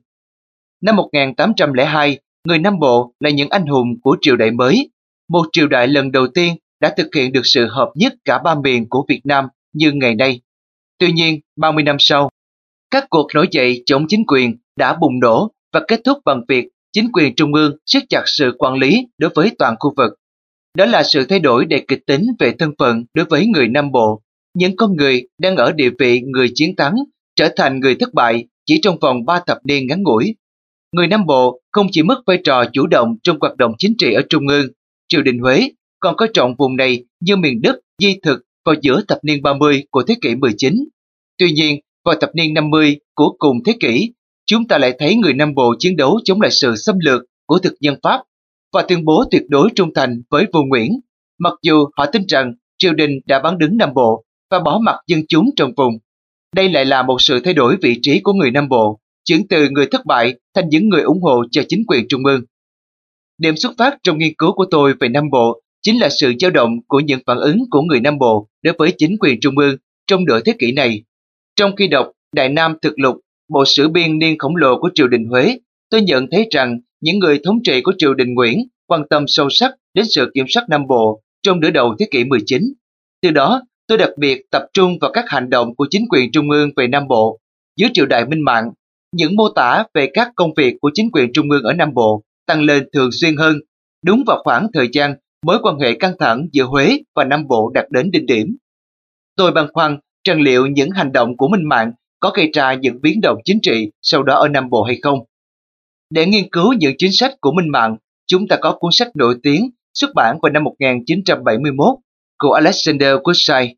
Năm 1802, người Nam Bộ là những anh hùng của triều đại mới, một triều đại lần đầu tiên đã thực hiện được sự hợp nhất cả ba miền của Việt Nam như ngày nay. Tuy nhiên, 30 năm sau, các cuộc nổi dậy chống chính quyền đã bùng nổ và kết thúc bằng việc chính quyền trung ương siết chặt sự quản lý đối với toàn khu vực. Đó là sự thay đổi đầy kịch tính về thân phận đối với người Nam Bộ. Những con người đang ở địa vị người chiến thắng trở thành người thất bại chỉ trong vòng 3 thập niên ngắn ngủi. Người Nam Bộ không chỉ mất vai trò chủ động trong hoạt động chính trị ở Trung ương, triều đình Huế còn có trọng vùng này như miền đất, di thực vào giữa thập niên 30 của thế kỷ 19. Tuy nhiên, vào thập niên 50 của cùng thế kỷ, chúng ta lại thấy người Nam Bộ chiến đấu chống lại sự xâm lược của thực dân Pháp và tuyên bố tuyệt đối trung thành với vua Nguyễn, mặc dù họ tin rằng triều đình đã bán đứng Nam Bộ và bỏ mặt dân chúng trong vùng. Đây lại là một sự thay đổi vị trí của người Nam Bộ, chuyển từ người thất bại thành những người ủng hộ cho chính quyền trung ương. Điểm xuất phát trong nghiên cứu của tôi về Nam Bộ chính là sự dao động của những phản ứng của người Nam Bộ đối với chính quyền trung ương trong nửa thế kỷ này. Trong khi đọc Đại Nam Thực Lục, bộ sử biên niên khổng lồ của triều đình Huế, tôi nhận thấy rằng những người thống trị của triều đình Nguyễn quan tâm sâu sắc đến sự kiểm soát Nam Bộ trong nửa đầu thế kỷ 19. Từ đó, tôi đặc biệt tập trung vào các hành động của chính quyền trung ương về Nam Bộ dưới triều đại Minh Mạng. Những mô tả về các công việc của chính quyền trung ương ở Nam Bộ tăng lên thường xuyên hơn, đúng vào khoảng thời gian mối quan hệ căng thẳng giữa Huế và Nam Bộ đạt đến đỉnh điểm. Tôi băn khoăn rằng liệu những hành động của Minh Mạng có gây ra những biến động chính trị sau đó ở Nam Bộ hay không. Để nghiên cứu những chính sách của Minh Mạng, chúng ta có cuốn sách nổi tiếng xuất bản vào năm 1971 của Alexander Woodside.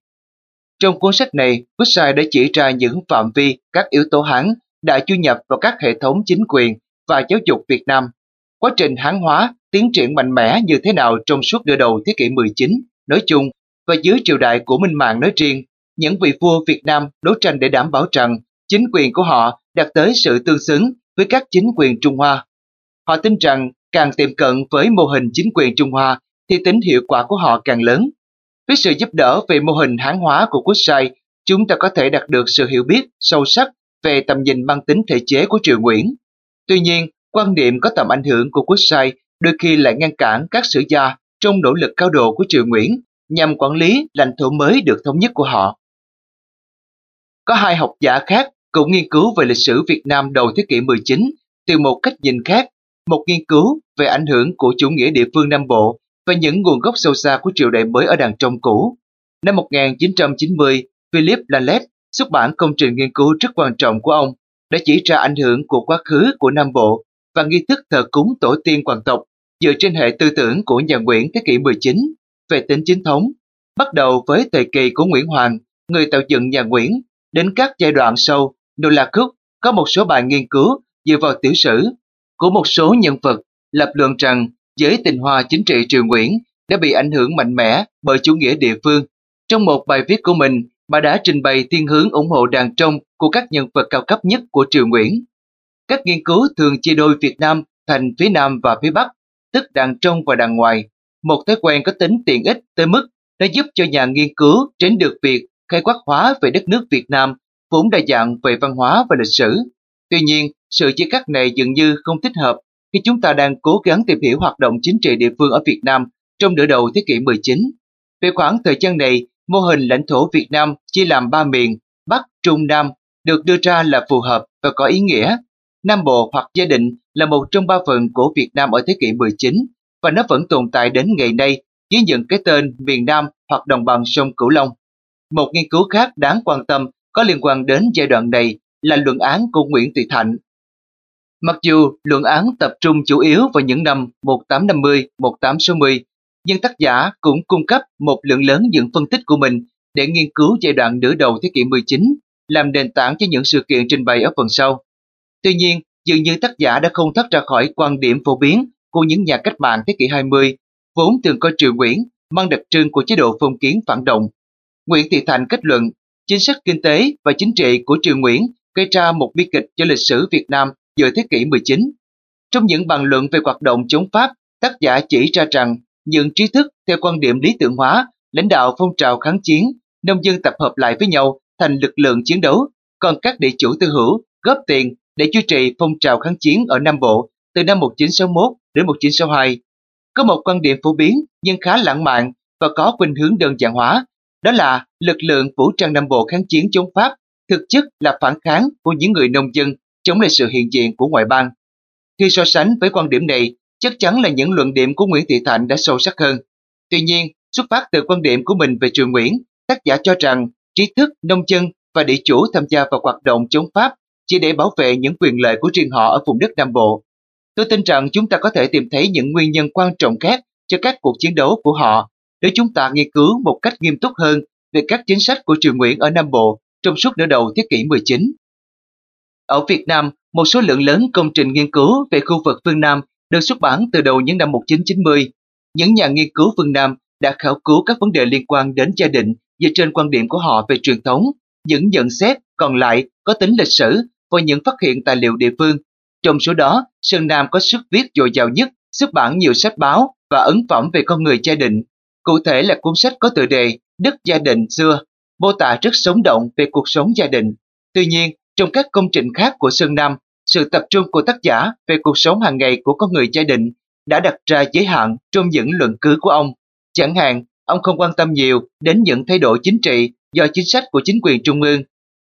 Trong cuốn sách này, Woodside đã chỉ ra những phạm vi các yếu tố Hán đã du nhập vào các hệ thống chính quyền và giáo dục Việt Nam. Quá trình Hán hóa tiến triển mạnh mẽ như thế nào trong suốt nửa đầu thế kỷ 19 nói chung và dưới triều đại của Minh Mạng nói riêng, những vị vua Việt Nam đấu tranh để đảm bảo rằng chính quyền của họ đạt tới sự tương xứng với các chính quyền Trung Hoa. Họ tin rằng càng tiệm cận với mô hình chính quyền Trung Hoa thì tính hiệu quả của họ càng lớn. Với sự giúp đỡ về mô hình hán hóa của quốc sai, chúng ta có thể đạt được sự hiểu biết sâu sắc về tầm nhìn mang tính thể chế của Triều Nguyễn. Tuy nhiên, quan niệm có tầm ảnh hưởng của quốc sai đôi khi lại ngăn cản các sử gia trong nỗ lực cao độ của Triều Nguyễn nhằm quản lý lãnh thổ mới được thống nhất của họ. Có hai học giả khác cũng nghiên cứu về lịch sử Việt Nam đầu thế kỷ 19 từ một cách nhìn khác, một nghiên cứu về ảnh hưởng của chủ nghĩa địa phương Nam Bộ và những nguồn gốc sâu xa của triều đại mới ở đàn trong cũ. Năm 1990, Philip Lalet xuất bản công trình nghiên cứu rất quan trọng của ông đã chỉ ra ảnh hưởng của quá khứ của Nam Bộ và nghi thức thờ cúng tổ tiên hoàng tộc dựa trên hệ tư tưởng của nhà Nguyễn thế kỷ 19 về tính chính thống, bắt đầu với thời kỳ của Nguyễn Hoàng, người tạo dựng nhà Nguyễn, đến các giai đoạn sau, Đô La Khúc có một số bài nghiên cứu dựa vào tiểu sử của một số nhân vật lập luận rằng giới tình hòa chính trị triều Nguyễn đã bị ảnh hưởng mạnh mẽ bởi chủ nghĩa địa phương. Trong một bài viết của mình, bà đã trình bày thiên hướng ủng hộ đàn trong của các nhân vật cao cấp nhất của triều Nguyễn. Các nghiên cứu thường chia đôi Việt Nam thành phía Nam và phía Bắc, tức đằng trong và đằng ngoài. Một thói quen có tính tiện ích tới mức đã giúp cho nhà nghiên cứu tránh được việc khai quát hóa về đất nước Việt Nam vốn đa dạng về văn hóa và lịch sử. Tuy nhiên, sự chia cắt này dường như không thích hợp khi chúng ta đang cố gắng tìm hiểu hoạt động chính trị địa phương ở Việt Nam trong nửa đầu thế kỷ 19. Về khoảng thời gian này, mô hình lãnh thổ Việt Nam chia làm ba miền, Bắc, Trung, Nam, được đưa ra là phù hợp và có ý nghĩa. Nam Bộ hoặc gia định là một trong ba phần của Việt Nam ở thế kỷ 19 và nó vẫn tồn tại đến ngày nay với những cái tên miền Nam hoặc đồng bằng sông Cửu Long. Một nghiên cứu khác đáng quan tâm có liên quan đến giai đoạn này là luận án của Nguyễn Tùy Thạnh. Mặc dù luận án tập trung chủ yếu vào những năm 1850-1860, nhưng tác giả cũng cung cấp một lượng lớn những phân tích của mình để nghiên cứu giai đoạn nửa đầu thế kỷ 19, làm nền tảng cho những sự kiện trình bày ở phần sau. Tuy nhiên, dường như tác giả đã không thoát ra khỏi quan điểm phổ biến của những nhà cách mạng thế kỷ 20 vốn từng coi Triều Nguyễn mang đặc trưng của chế độ phong kiến phản động. Nguyễn Thị Thành kết luận, chính sách kinh tế và chính trị của Triều Nguyễn gây ra một bi kịch cho lịch sử Việt Nam giữa thế kỷ 19. Trong những bàn luận về hoạt động chống Pháp, tác giả chỉ ra rằng những trí thức theo quan điểm lý tưởng hóa, lãnh đạo phong trào kháng chiến, nông dân tập hợp lại với nhau thành lực lượng chiến đấu, còn các địa chủ tư hữu góp tiền để duy trì phong trào kháng chiến ở Nam Bộ từ năm 1961 đến 1962. Có một quan điểm phổ biến nhưng khá lãng mạn và có khuynh hướng đơn giản hóa, đó là lực lượng vũ trang Nam Bộ kháng chiến chống Pháp thực chất là phản kháng của những người nông dân chống lại sự hiện diện của ngoại bang. Khi so sánh với quan điểm này, chắc chắn là những luận điểm của Nguyễn Thị Thạnh đã sâu sắc hơn. Tuy nhiên, xuất phát từ quan điểm của mình về trường Nguyễn, tác giả cho rằng trí thức, nông dân và địa chủ tham gia vào hoạt động chống Pháp chỉ để bảo vệ những quyền lợi của riêng họ ở vùng đất Nam Bộ. Tôi tin rằng chúng ta có thể tìm thấy những nguyên nhân quan trọng khác cho các cuộc chiến đấu của họ nếu chúng ta nghiên cứu một cách nghiêm túc hơn về các chính sách của Triều Nguyễn ở Nam Bộ trong suốt nửa đầu thế kỷ 19. Ở Việt Nam, một số lượng lớn công trình nghiên cứu về khu vực phương Nam được xuất bản từ đầu những năm 1990. Những nhà nghiên cứu phương Nam đã khảo cứu các vấn đề liên quan đến gia đình dựa trên quan điểm của họ về truyền thống. Những nhận xét còn lại có tính lịch sử và những phát hiện tài liệu địa phương. Trong số đó, Sơn Nam có sức viết dồi dào nhất, xuất bản nhiều sách báo và ấn phẩm về con người gia đình. Cụ thể là cuốn sách có tựa đề Đức gia đình xưa, mô tả rất sống động về cuộc sống gia đình. Tuy nhiên, trong các công trình khác của Sơn Nam, sự tập trung của tác giả về cuộc sống hàng ngày của con người gia đình đã đặt ra giới hạn trong những luận cứ của ông. Chẳng hạn, ông không quan tâm nhiều đến những thay đổi chính trị do chính sách của chính quyền trung ương.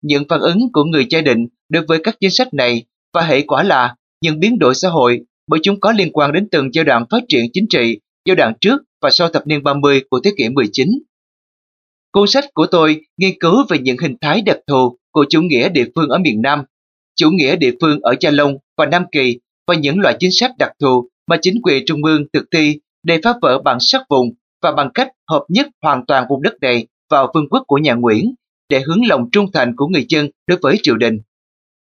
Những phản ứng của người gia đình đối với các chính sách này và hệ quả là những biến đổi xã hội bởi chúng có liên quan đến từng giai đoạn phát triển chính trị, giai đoạn trước và sau thập niên 30 của thế kỷ 19. Cuốn sách của tôi nghiên cứu về những hình thái đặc thù của chủ nghĩa địa phương ở miền Nam, chủ nghĩa địa phương ở Gia Long và Nam Kỳ và những loại chính sách đặc thù mà chính quyền trung ương thực thi để phá vỡ bản sắc vùng và bằng cách hợp nhất hoàn toàn vùng đất này vào vương quốc của nhà Nguyễn để hướng lòng trung thành của người dân đối với triều đình.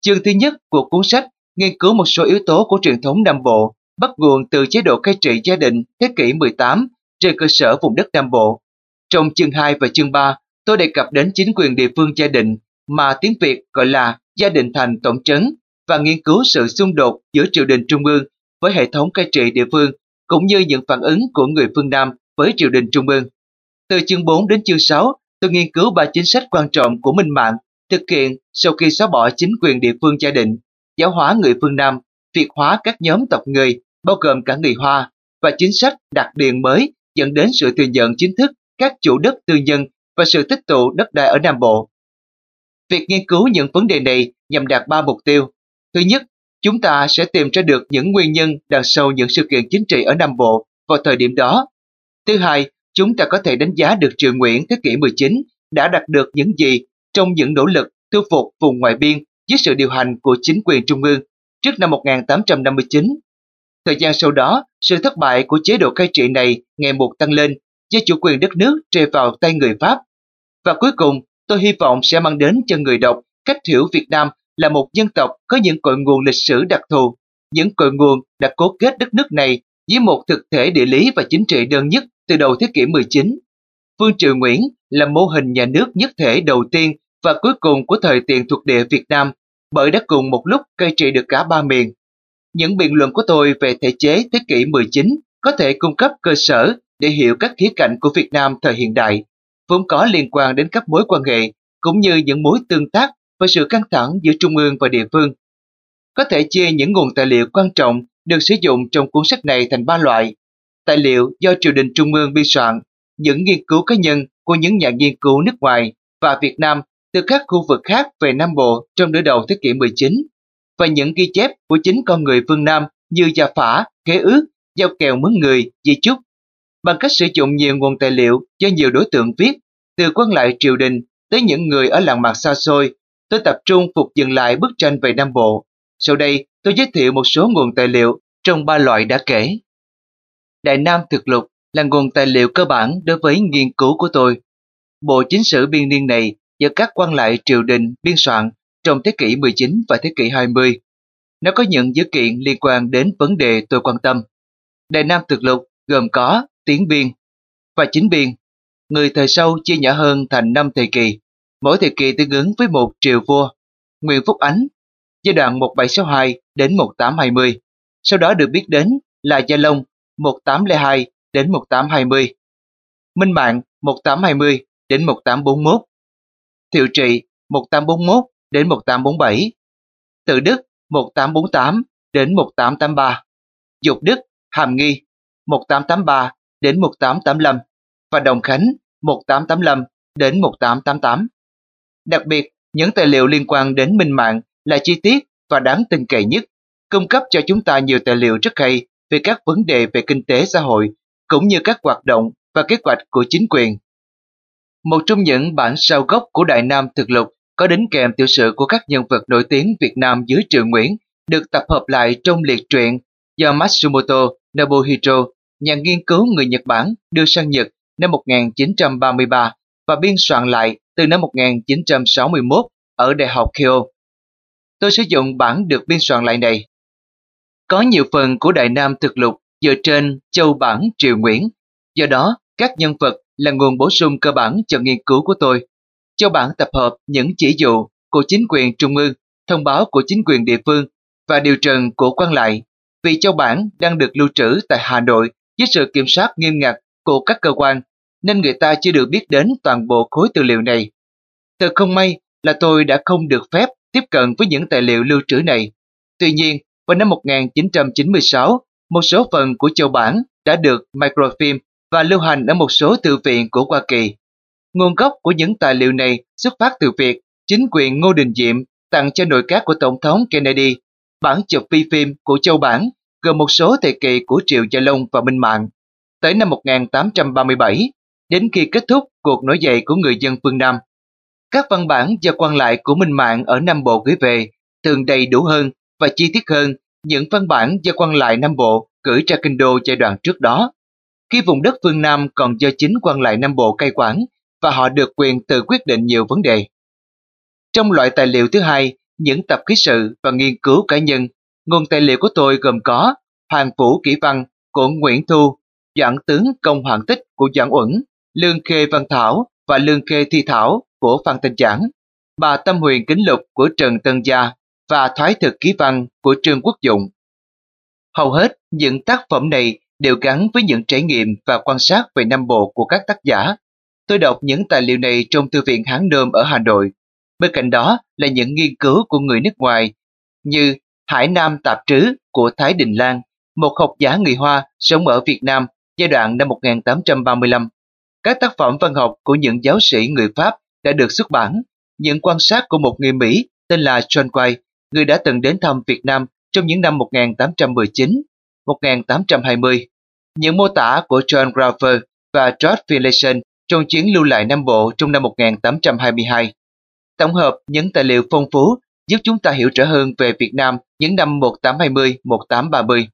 Chương thứ nhất của cuốn sách nghiên cứu một số yếu tố của truyền thống Nam Bộ bắt nguồn từ chế độ cai trị gia đình thế kỷ 18 trên cơ sở vùng đất Nam Bộ. Trong chương 2 và chương 3, tôi đề cập đến chính quyền địa phương gia đình mà tiếng Việt gọi là gia đình thành tổng trấn và nghiên cứu sự xung đột giữa triều đình trung ương với hệ thống cai trị địa phương cũng như những phản ứng của người phương Nam với triều đình trung ương. Từ chương 4 đến chương 6, tôi nghiên cứu ba chính sách quan trọng của Minh Mạng thực hiện sau khi xóa bỏ chính quyền địa phương gia định giáo hóa người phương Nam, việt hóa các nhóm tộc người, bao gồm cả người Hoa, và chính sách đặc điền mới dẫn đến sự thừa nhận chính thức các chủ đất tư nhân và sự tích tụ đất đai ở Nam Bộ. Việc nghiên cứu những vấn đề này nhằm đạt ba mục tiêu. Thứ nhất, chúng ta sẽ tìm ra được những nguyên nhân đằng sau những sự kiện chính trị ở Nam Bộ vào thời điểm đó. Thứ hai, chúng ta có thể đánh giá được Triều Nguyễn thế kỷ 19 đã đạt được những gì trong những nỗ lực thu phục vùng ngoại biên dưới sự điều hành của chính quyền trung ương trước năm 1859. Thời gian sau đó, sự thất bại của chế độ cai trị này ngày một tăng lên do chủ quyền đất nước rơi vào tay người Pháp. Và cuối cùng, tôi hy vọng sẽ mang đến cho người đọc cách hiểu Việt Nam là một dân tộc có những cội nguồn lịch sử đặc thù, những cội nguồn đã cố kết đất nước này với một thực thể địa lý và chính trị đơn nhất từ đầu thế kỷ 19. Vương Triều Nguyễn là mô hình nhà nước nhất thể đầu tiên và cuối cùng của thời tiền thuộc địa Việt Nam bởi đã cùng một lúc cai trị được cả ba miền. Những biện luận của tôi về thể chế thế kỷ 19 có thể cung cấp cơ sở để hiểu các khía cạnh của Việt Nam thời hiện đại, vốn có liên quan đến các mối quan hệ cũng như những mối tương tác và sự căng thẳng giữa trung ương và địa phương. Có thể chia những nguồn tài liệu quan trọng được sử dụng trong cuốn sách này thành ba loại. Tài liệu do triều đình trung ương biên soạn, những nghiên cứu cá nhân của những nhà nghiên cứu nước ngoài và Việt Nam từ các khu vực khác về Nam Bộ trong nửa đầu thế kỷ 19 và những ghi chép của chính con người phương Nam như gia phả, khế ước, giao kèo mướn người, di chúc. Bằng cách sử dụng nhiều nguồn tài liệu do nhiều đối tượng viết, từ quan lại triều đình tới những người ở làng mạc xa xôi, tôi tập trung phục dựng lại bức tranh về Nam Bộ. Sau đây, tôi giới thiệu một số nguồn tài liệu trong ba loại đã kể. Đại Nam Thực Lục là nguồn tài liệu cơ bản đối với nghiên cứu của tôi. Bộ chính sử biên niên này do các quan lại triều đình biên soạn trong thế kỷ 19 và thế kỷ 20. Nó có những dữ kiện liên quan đến vấn đề tôi quan tâm. Đại Nam Thực Lục gồm có tiến biên và chính biên. Người thời sau chia nhỏ hơn thành 5 thời kỳ, mỗi thời kỳ tương ứng với một triều vua. Nguyễn Phúc Ánh, giai đoạn 1762 đến 1820, sau đó được biết đến là Gia Long 1802 đến 1820, Minh Mạng 1820 đến 1841, Thiệu Trị 1841 đến 1847, Tự Đức 1848 đến 1883, Dục Đức, Hàm Nghi 1883 đến 1885 và Đồng Khánh 1885 đến 1888. Đặc biệt, những tài liệu liên quan đến minh mạng là chi tiết và đáng tin cậy nhất, cung cấp cho chúng ta nhiều tài liệu rất hay về các vấn đề về kinh tế xã hội, cũng như các hoạt động và kế hoạch của chính quyền. Một trong những bản sao gốc của Đại Nam Thực Lục có đính kèm tiểu sử của các nhân vật nổi tiếng Việt Nam dưới Triệu Nguyễn được tập hợp lại trong liệt truyện do Matsumoto Nobuhiro, nhà nghiên cứu người Nhật Bản, đưa sang Nhật năm 1933 và biên soạn lại từ năm 1961 ở Đại học Kyoto. Tôi sử dụng bản được biên soạn lại này. Có nhiều phần của Đại Nam thực lục dựa trên châu bản Triều Nguyễn, do đó các nhân vật là nguồn bổ sung cơ bản cho nghiên cứu của tôi. Châu bản tập hợp những chỉ dụ của chính quyền trung ương, thông báo của chính quyền địa phương và điều trần của quan lại. Vì châu bản đang được lưu trữ tại Hà Nội với sự kiểm soát nghiêm ngặt của các cơ quan, nên người ta chưa được biết đến toàn bộ khối tư liệu này. Thật không may là tôi đã không được phép tiếp cận với những tài liệu lưu trữ này. Tuy nhiên, vào năm 1996, một số phần của châu bản đã được microfilm và lưu hành ở một số thư viện của Hoa Kỳ. Nguồn gốc của những tài liệu này xuất phát từ việc chính quyền Ngô Đình Diệm tặng cho nội các của Tổng thống Kennedy bản chụp vi phim của châu bản gồm một số thời kỳ của Triệu Gia Long và Minh Mạng. Tới năm 1837, đến khi kết thúc cuộc nổi dậy của người dân phương Nam, các văn bản do quan lại của Minh Mạng ở Nam Bộ gửi về thường đầy đủ hơn và chi tiết hơn những văn bản do quan lại Nam Bộ gửi ra kinh đô giai đoạn trước đó. Khi vùng đất phương Nam còn do chính quan lại Nam Bộ cai quản và họ được quyền tự quyết định nhiều vấn đề. Trong loại tài liệu thứ hai, những tập ký sự và nghiên cứu cá nhân, nguồn tài liệu của tôi gồm có Hoàng Phủ Kỷ Văn của Nguyễn Thu, Doãn Tướng Công Hoàng Tích của Doãn Uẩn, Lương Khê Văn Thảo và Lương Khê Thi Thảo của Phan Tinh Giảng, Bà Tâm Huyền Kính Lục của Trần Tân Gia và Thoái Thực Ký Văn của Trương Quốc Dụng. Hầu hết những tác phẩm này đều gắn với những trải nghiệm và quan sát về Nam Bộ của các tác giả. Tôi đọc những tài liệu này trong Thư viện Hán Nôm ở Hà Nội. Bên cạnh đó là những nghiên cứu của người nước ngoài như Hải Nam Tạp Trứ của Thái Đình Lan, một học giả người Hoa sống ở Việt Nam giai đoạn năm 1835. Các tác phẩm văn học của những giáo sĩ người Pháp đã được xuất bản, những quan sát của một người Mỹ tên là John White người đã từng đến thăm Việt Nam trong những năm 1819, 1820. Những mô tả của John Grover và George Finlayson trong chuyến lưu lại Nam Bộ trong năm 1822. Tổng hợp những tài liệu phong phú giúp chúng ta hiểu rõ hơn về Việt Nam những năm 1820-1830.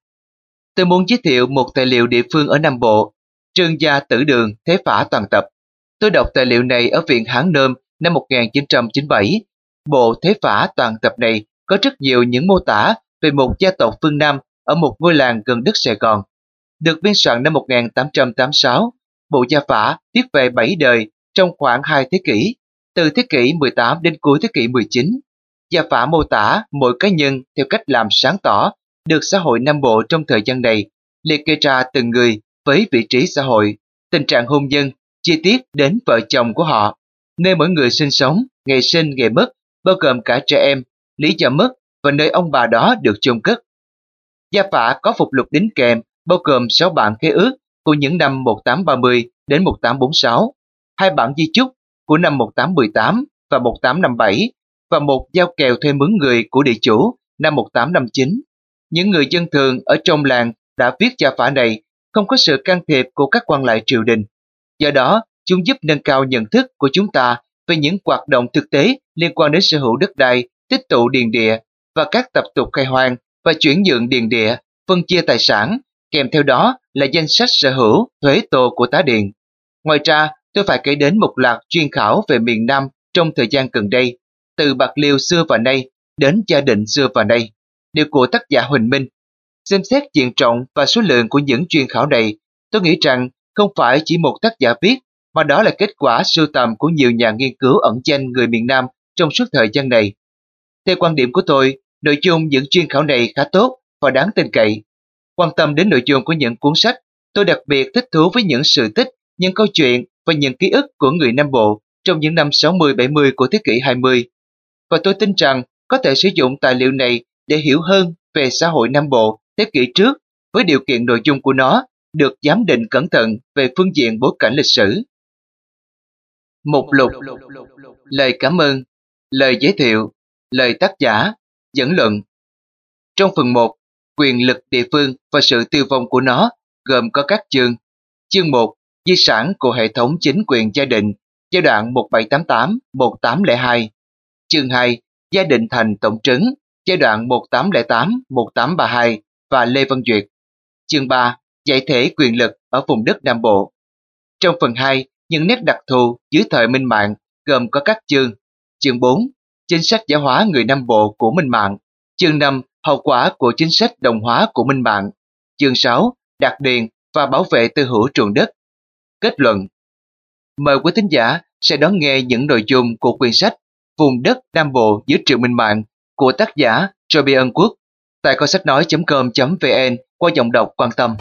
Tôi muốn giới thiệu một tài liệu địa phương ở Nam Bộ, Trương gia tử đường thế phả toàn tập. Tôi đọc tài liệu này ở Viện Hán Nôm năm 1997. Bộ thế phả toàn tập này có rất nhiều những mô tả về một gia tộc phương Nam ở một ngôi làng gần đất Sài Gòn. Được biên soạn năm 1886, bộ gia phả viết về bảy đời trong khoảng hai thế kỷ, từ thế kỷ 18 đến cuối thế kỷ 19. Gia phả mô tả mỗi cá nhân theo cách làm sáng tỏ được xã hội Nam Bộ trong thời gian này, liệt kê ra từng người với vị trí xã hội, tình trạng hôn nhân, chi tiết đến vợ chồng của họ, nơi mỗi người sinh sống, ngày sinh, ngày mất, bao gồm cả trẻ em, lý do mất và nơi ông bà đó được chôn cất. Gia phả có phục lục đính kèm bao gồm 6 bản khế ước của những năm 1830 đến 1846, hai bản di chúc của năm 1818 và 1857 và một giao kèo thuê mướn người của địa chủ năm 1859. Những người dân thường ở trong làng đã viết gia phả này không có sự can thiệp của các quan lại triều đình. Do đó, chúng giúp nâng cao nhận thức của chúng ta về những hoạt động thực tế liên quan đến sở hữu đất đai, tích tụ điền địa và các tập tục khai hoang và chuyển nhượng điền địa, phân chia tài sản, kèm theo đó là danh sách sở hữu, thuế tô của tá điền. Ngoài ra, tôi phải kể đến một loạt chuyên khảo về miền Nam trong thời gian gần đây, từ Bạc Liêu xưa và nay đến Gia Định xưa và nay, đều của tác giả Huỳnh Minh. Xem xét diện trọng và số lượng của những chuyên khảo này, tôi nghĩ rằng không phải chỉ một tác giả viết, mà đó là kết quả sưu tầm của nhiều nhà nghiên cứu ẩn danh người miền Nam trong suốt thời gian này. Theo quan điểm của tôi, nội dung những chuyên khảo này khá tốt và đáng tin cậy. Quan tâm đến nội dung của những cuốn sách, tôi đặc biệt thích thú với những sự tích, những câu chuyện và những ký ức của người Nam Bộ trong những năm 60-70 của thế kỷ 20. Và tôi tin rằng có thể sử dụng tài liệu này để hiểu hơn về xã hội Nam Bộ thế kỷ trước với điều kiện nội dung của nó được giám định cẩn thận về phương diện bối cảnh lịch sử. Mục lục Lời cảm ơn Lời giới thiệu Lời tác giả Dẫn luận Trong phần 1, quyền lực địa phương và sự tiêu vong của nó gồm có các chương. Chương 1, di sản của hệ thống chính quyền gia đình, giai đoạn 1788-1802. Chương 2, gia đình thành tổng trấn, giai đoạn 1808-1832 và Lê Văn Duyệt. Chương 3, giải thể quyền lực ở vùng đất Nam Bộ. Trong phần 2, những nét đặc thù dưới thời Minh Mạng gồm có các chương. Chương 4, chính sách giả hóa người Nam Bộ của Minh Mạng. Chương 5, hậu quả của chính sách đồng hóa của Minh Mạng. Chương 6, đặc điền và bảo vệ tư hữu truồng đất. Kết luận Mời quý thính giả sẽ đón nghe những nội dung của quyển sách Vùng đất Nam Bộ dưới triệu Minh Mạng của tác giả Joby Ân Quốc tại coi sách nói.com.vn qua giọng đọc quan tâm.